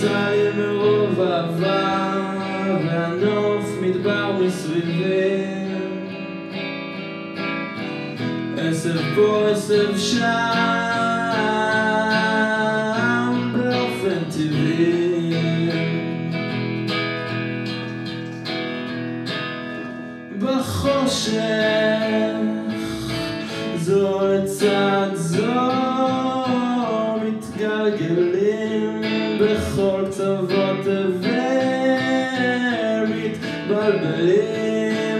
לי מרוב אהבה והנוף מדבר מסביבי עשב פה עשב שם באופן טבעי בחושך זו לצד זו מתגלגלים בכל קצוות תבל מתבלבלים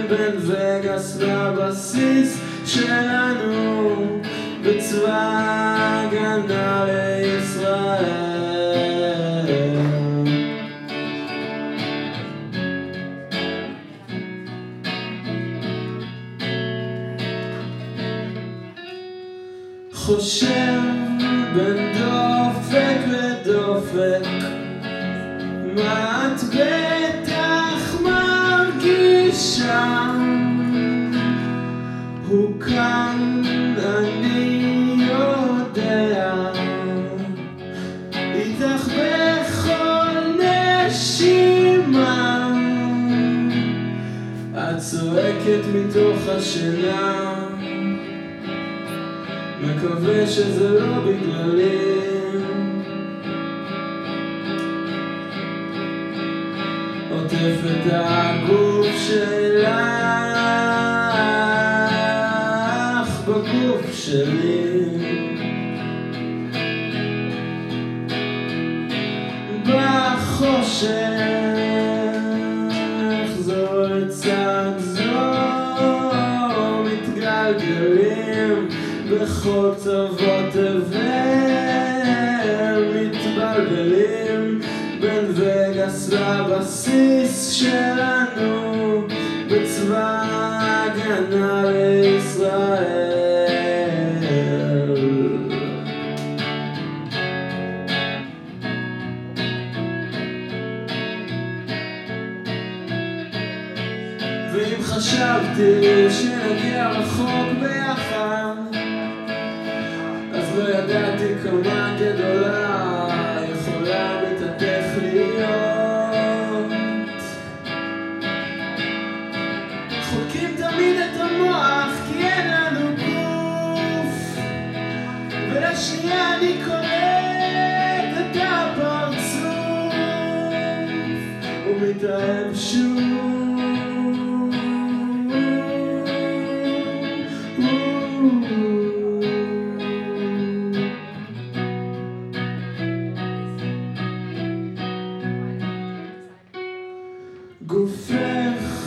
בין וגאס לבסיס שלנו בצבא הגנה לישראל. חושב לדופק מה את בטח מרגישה. הוא כאן אני יודע. איתך בכל נשימה. את צועקת מתוך השינה. מקווה שזה לא בגללי עוטף את הגוף שלך בגוף שלי. בחושך זו לצד זו מתגלגלים בכל קצוות תבל וגאס לבסיס שלנו בצבא ההגנה לישראל. ואם חשבתי שנגיע רחוק ביחד אז לא ידעתי כמה גדולה ולשנייה אני קולט את הפרצוף ומתאהב שוב. גופך